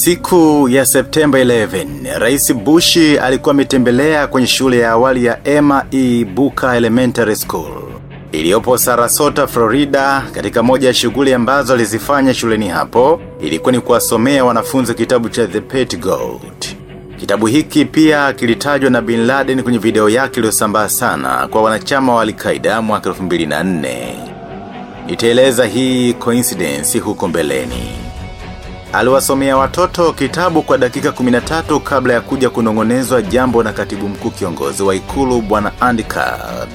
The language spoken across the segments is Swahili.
Siku ya Septemba 11, Rais Bushi alikuwa ametembelea kwenye shule ya awali ya Emma E. Buka Elementary School. Iliopo Sarasota, Florida, katika moja ya shughuli ambazo alizifanya shuleni hapo, ilikuwa ni kuwasomea wanafunzi kitabu cha The Pet Goat. Kitabu hiki pia kilitajwa na Bin Laden kwenye video yake iliyosambaa sana kwa wanachama wa Al-Qaeda mwaka 2004. Nitaeleza hii coincidence huko mbeleni. Aliwasomea watoto kitabu kwa dakika 13 kabla ya kuja kunongonezwa jambo na katibu mkuu kiongozi wa ikulu bwana Andy Card.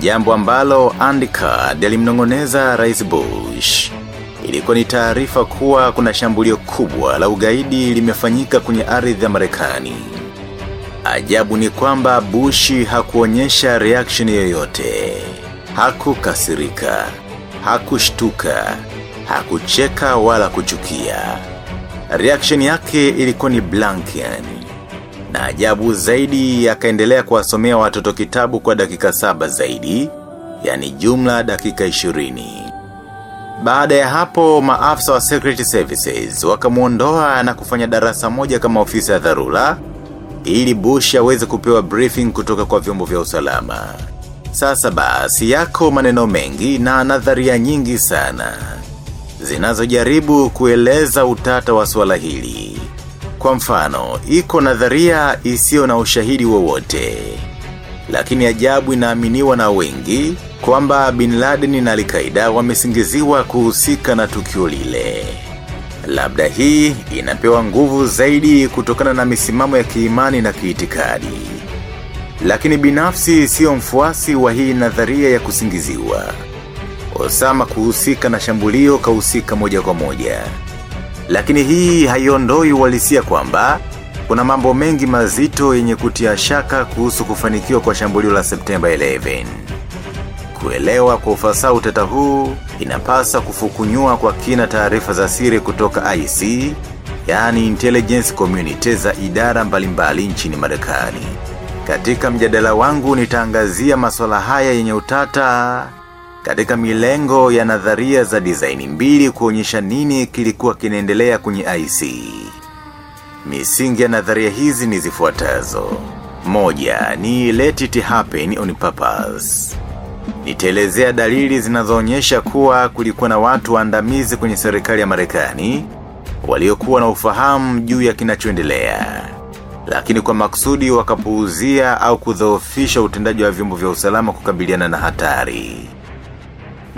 Jambo ambalo Andy Card alimnongoneza Rais Bush. Ilikuwa ni taarifa kuwa kuna shambulio kubwa la ugaidi limefanyika kwenye ardhi ya Marekani. Ajabu ni kwamba Bush hakuonyesha reaction yoyote. Hakukasirika, hakushtuka, hakucheka wala kuchukia. Reaction yake ilikuwa ni blank yani. Na ajabu zaidi akaendelea kuwasomea watoto kitabu kwa dakika saba zaidi, yani jumla dakika ishirini. Baada ya hapo maafisa wa Secret Services wakamuondoa na kufanya darasa moja kama ofisa ya dharura ili Bush aweze kupewa briefing kutoka kwa vyombo vya usalama. Sasa basi yako maneno mengi na nadharia nyingi sana zinazojaribu kueleza utata wa swala hili. Kwa mfano, iko nadharia isiyo na ushahidi wowote. Lakini ajabu inaaminiwa na wengi kwamba Bin Laden na Al-Qaeda wamesingiziwa kuhusika na tukio lile. Labda hii inapewa nguvu zaidi kutokana na misimamo ya kiimani na kiitikadi. Lakini binafsi sio mfuasi wa hii nadharia ya kusingiziwa. Osama kuhusika na shambulio kahusika moja kwa moja. Lakini hii haiondoi uhalisia kwamba kuna mambo mengi mazito yenye kutia shaka kuhusu kufanikiwa kwa shambulio la Septemba 11. Kuelewa kwa ufasaha utata huu, inapasa kufukunyua kwa kina taarifa za siri kutoka IC, yani Intelligence Community za idara mbalimbali nchini Marekani. Katika mjadala wangu nitaangazia masuala haya yenye utata katika milengo ya nadharia za design mbili kuonyesha nini kilikuwa kinaendelea kwenye IC. Misingi ya nadharia hizi ni zifuatazo. Moja ni let it happen on purpose. Nitelezea dalili zinazoonyesha kuwa kulikuwa na watu waandamizi kwenye serikali ya Marekani waliokuwa na ufahamu juu ya kinachoendelea. Lakini kwa maksudi wakapuuzia au kudhoofisha utendaji wa vyombo vya usalama kukabiliana na hatari.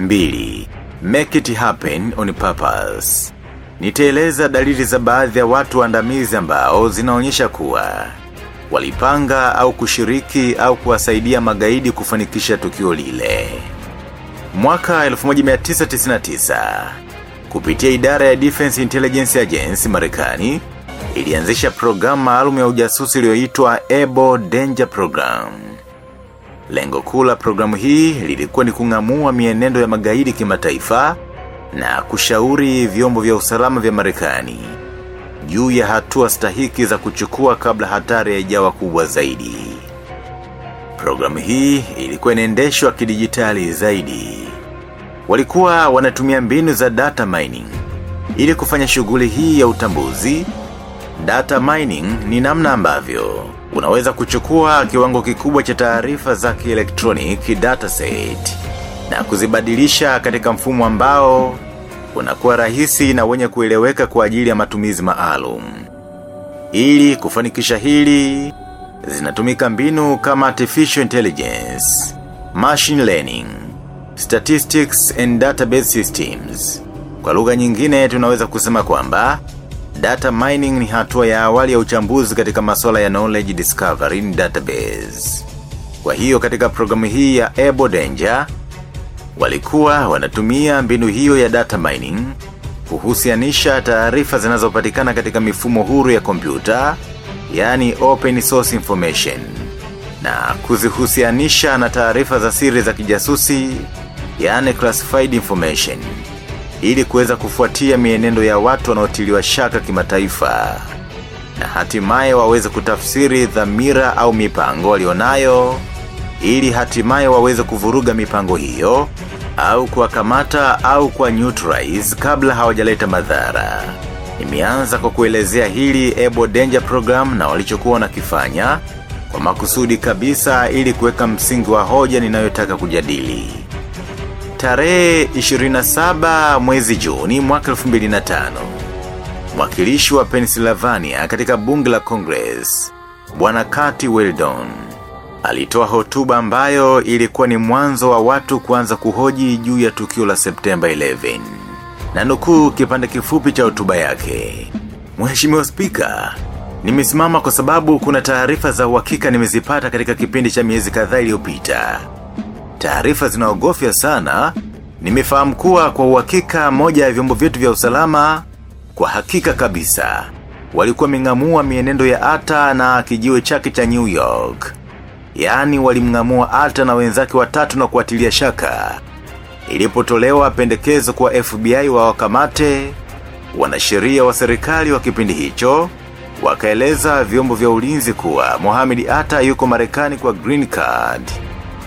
Mbili, make it happen on purpose. Nitaeleza dalili za baadhi ya watu waandamizi ambao zinaonyesha kuwa walipanga au kushiriki au kuwasaidia magaidi kufanikisha tukio lile. Mwaka 1999, kupitia idara ya Defense Intelligence Agency Marekani, ilianzisha programu maalum ya ujasusi iliyoitwa Ebo Danger Program. Lengo kuu la programu hii lilikuwa ni kungamua mienendo ya magaidi kimataifa na kushauri vyombo vya usalama vya Marekani juu ya hatua stahiki za kuchukua kabla hatari haijawa kubwa zaidi. Programu hii ilikuwa inaendeshwa kidijitali zaidi. Walikuwa wanatumia mbinu za data mining ili kufanya shughuli hii ya utambuzi. Data mining ni namna ambavyo unaweza kuchukua kiwango kikubwa cha taarifa za kielektronik dataset na kuzibadilisha katika mfumo ambao unakuwa rahisi na wenye kueleweka kwa ajili ya matumizi maalum. Ili kufanikisha hili, zinatumika mbinu kama artificial intelligence, machine learning, statistics and database systems. Kwa lugha nyingine tunaweza kusema kwamba Data mining ni hatua ya awali ya uchambuzi katika masuala ya knowledge discovery in database. Kwa hiyo katika programu hii ya Ebo Danger, walikuwa wanatumia mbinu hiyo ya data mining, kuhusianisha taarifa zinazopatikana katika mifumo huru ya kompyuta, yani open source information, na kuzihusianisha na taarifa za siri za kijasusi, yani classified information ili kuweza kufuatia mienendo ya watu wanaotiliwa shaka kimataifa na hatimaye waweze kutafsiri dhamira au mipango walionayo ili hatimaye waweze kuvuruga mipango hiyo au kuwakamata au kwa neutralize kabla hawajaleta madhara. Nimeanza kwa kuelezea hili Ebo Danger Program na walichokuwa wanakifanya kwa makusudi kabisa ili kuweka msingi wa hoja ninayotaka kujadili. Tarehe 27 mwezi Juni mwaka 2005. Mwakilishi wa Pennsylvania katika bunge la Congress, Bwana Kati Weldon, alitoa hotuba ambayo ilikuwa ni mwanzo wa watu kuanza kuhoji juu ya tukio la Septemba 11. Na nukuu kipande kifupi cha hotuba yake. Mheshimiwa Spika, nimesimama kwa sababu kuna taarifa za uhakika nimezipata katika kipindi cha miezi kadhaa iliyopita. Taarifa zinaogofya sana, nimefahamu kuwa kwa uhakika moja ya vyombo vyetu vya usalama kwa hakika kabisa. Walikuwa mingamua mienendo ya ata na kijiwe chake cha New York. Yaani walimngamua ata na wenzake watatu na kuatilia shaka. Ilipotolewa pendekezo kwa FBI wa wakamate, wanasheria wa serikali wa kipindi hicho, wakaeleza vyombo vya ulinzi kuwa Mohamed Ata yuko marekani kwa green card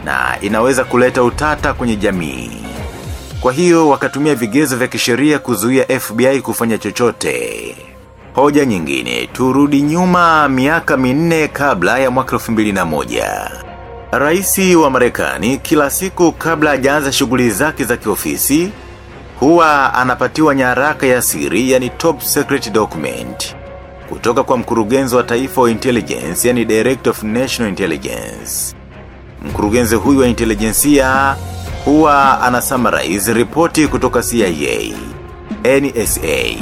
na inaweza kuleta utata kwenye jamii. Kwa hiyo wakatumia vigezo vya kisheria kuzuia FBI kufanya chochote. Hoja nyingine, turudi nyuma miaka minne kabla ya mwaka 2001. Raisi wa Marekani kila siku kabla hajaanza shughuli zake za kiofisi huwa anapatiwa nyaraka ya siri yani top secret document kutoka kwa mkurugenzi wa taifa wa intelligence yani director of national intelligence. Mkurugenzi huyu wa intelijensia huwa anasummarize ripoti kutoka CIA, NSA,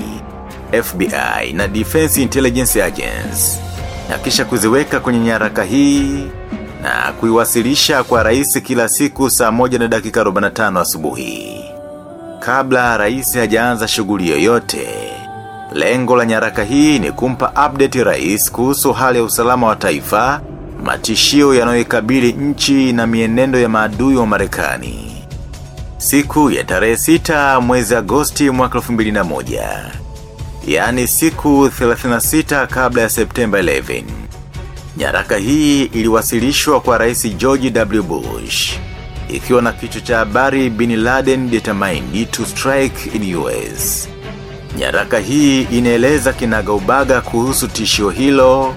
FBI na Defense Intelligence Agency na kisha kuziweka kwenye nyaraka hii na kuiwasilisha kwa rais kila siku saa moja na dakika 45 asubuhi. Kabla rais hajaanza shughuli yoyote, lengo la nyaraka hii ni kumpa update rais kuhusu hali ya usalama wa taifa, matishio yanayoikabili nchi na mienendo ya maadui wa Marekani. Siku ya tarehe sita mwezi Agosti mwaka 2001. Yaani siku 36 kabla ya Septemba 11. Nyaraka hii iliwasilishwa kwa rais George W. Bush. Ikiwa na kichwa cha habari Bin Laden determined to strike in US. Nyaraka hii inaeleza kinagaubaga kuhusu tishio hilo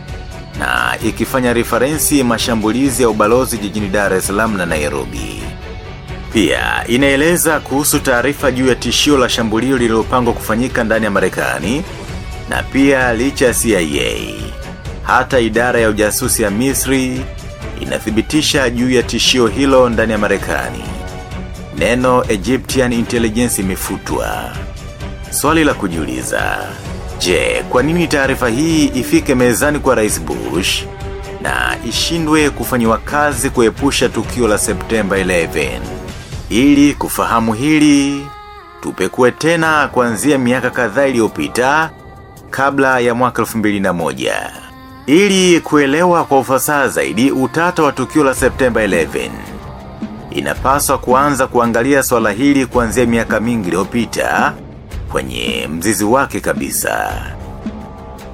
na ikifanya referensi mashambulizi ya ubalozi jijini Dar es Salaam na Nairobi. Pia inaeleza kuhusu taarifa juu ya tishio la shambulio lililopangwa kufanyika ndani ya Marekani na pia licha ya CIA. Hata idara ya ujasusi ya Misri inathibitisha juu ya tishio hilo ndani ya Marekani. Neno Egyptian Intelligence imefutwa. Swali la kujiuliza. Je, kwa nini taarifa hii ifike mezani kwa Rais Bush na ishindwe kufanyiwa kazi kuepusha tukio la Septemba 11? Ili kufahamu hili, tupekue tena kuanzia miaka kadhaa iliyopita kabla ya mwaka 2001. Ili kuelewa kwa ufasaha zaidi utata wa tukio la Septemba 11. Inapaswa kuanza kuangalia swala hili kuanzia miaka mingi iliyopita kwenye mzizi wake kabisa.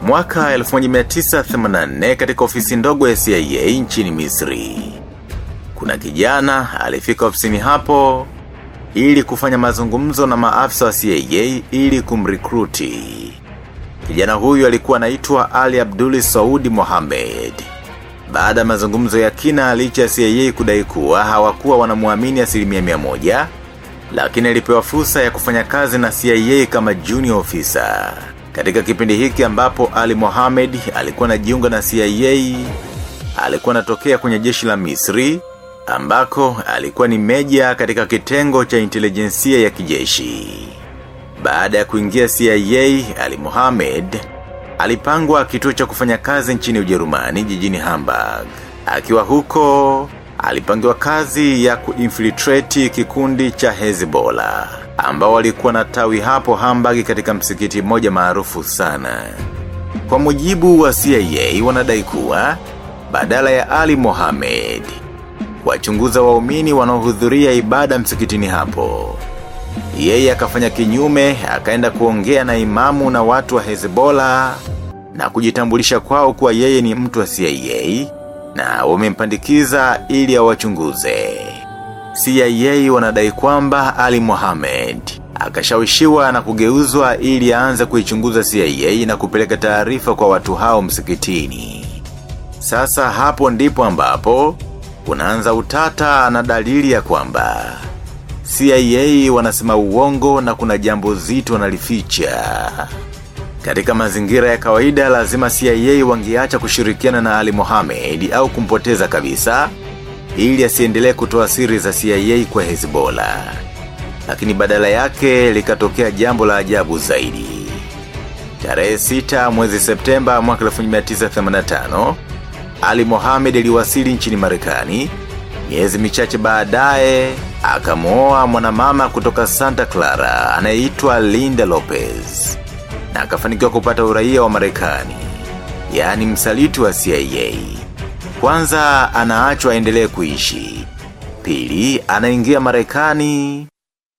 Mwaka 1984 katika ofisi ndogo ya CIA nchini Misri. Kuna kijana alifika ofisini hapo ili kufanya mazungumzo na maafisa wa CIA ili kumrekruti. Kijana huyu alikuwa anaitwa Ali Abduli Saudi Mohamed. Baada mazungumzo ya kina licha ya CIA kudai kuwa hawakuwa wanamuamini asilimia mia moja, lakini alipewa fursa ya kufanya kazi na CIA kama junior officer. Katika kipindi hiki ambapo Ali Mohamed alikuwa anajiunga na CIA, alikuwa anatokea kwenye jeshi la Misri, ambako alikuwa ni meja katika kitengo cha intelijensia ya kijeshi. Baada ya kuingia CIA, Ali Mohamed alipangwa kituo cha kufanya kazi nchini Ujerumani jijini Hamburg. Akiwa huko, alipangiwa kazi ya kuinfiltrate kikundi cha Hezbollah ambao walikuwa na tawi hapo Hamburg katika msikiti mmoja maarufu sana. Kwa mujibu wa CIA wanadai kuwa badala ya Ali Mohamed wachunguza waumini wanaohudhuria ibada msikitini hapo. Yeye akafanya kinyume, akaenda kuongea na imamu na watu wa Hezbollah na kujitambulisha kwao kuwa yeye ni mtu wa CIA na wamempandikiza ili awachunguze. CIA wanadai kwamba Ali Mohamed akashawishiwa na kugeuzwa ili aanze kuichunguza CIA na kupeleka taarifa kwa watu hao msikitini. Sasa hapo ndipo ambapo, unaanza utata na dalili ya kwamba. CIA wanasema uongo na kuna jambo zito wanalificha. Katika mazingira ya kawaida lazima CIA wangeacha kushirikiana na Ali Mohamed au kumpoteza kabisa, ili asiendelee kutoa siri za CIA kwa Hezbollah. Lakini badala yake likatokea jambo la ajabu zaidi. Tarehe 6 mwezi Septemba mwaka 1985, Ali Mohamed aliwasili nchini Marekani. Miezi michache baadaye akamwoa mwanamama kutoka Santa Clara anayeitwa Linda Lopez na akafanikiwa kupata uraia wa Marekani, yani msaliti wa CIA. Kwanza anaachwa aendelee kuishi. Pili anaingia Marekani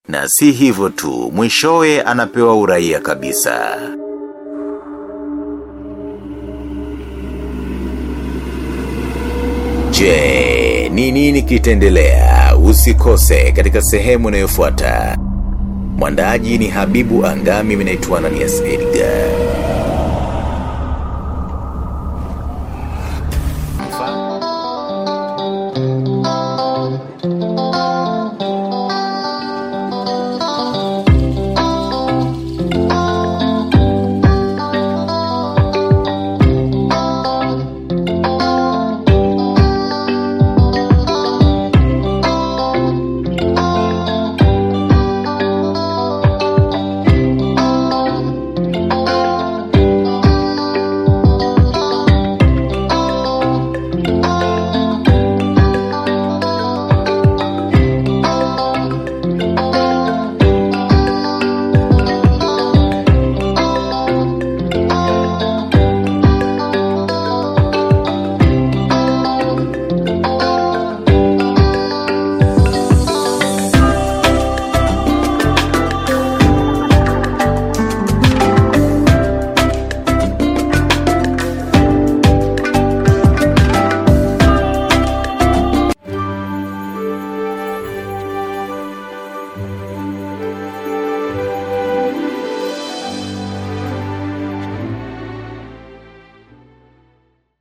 na si hivyo tu, mwishowe anapewa uraia kabisa. Je, ni nini kitendelea? Usikose katika sehemu inayofuata. Mwandaji ni Habibu Angami, mimi naitwa Ananias Edgar.